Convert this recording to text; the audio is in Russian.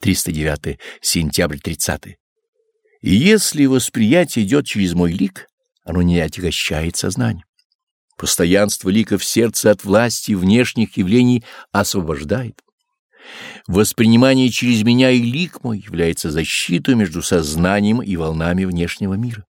309 сентябрь 30 И если восприятие идет через мой лик, оно не отягощает сознание. Постоянство лика в сердце от власти внешних явлений освобождает. Воспринимание через меня и лик мой является защитой между сознанием и волнами внешнего мира.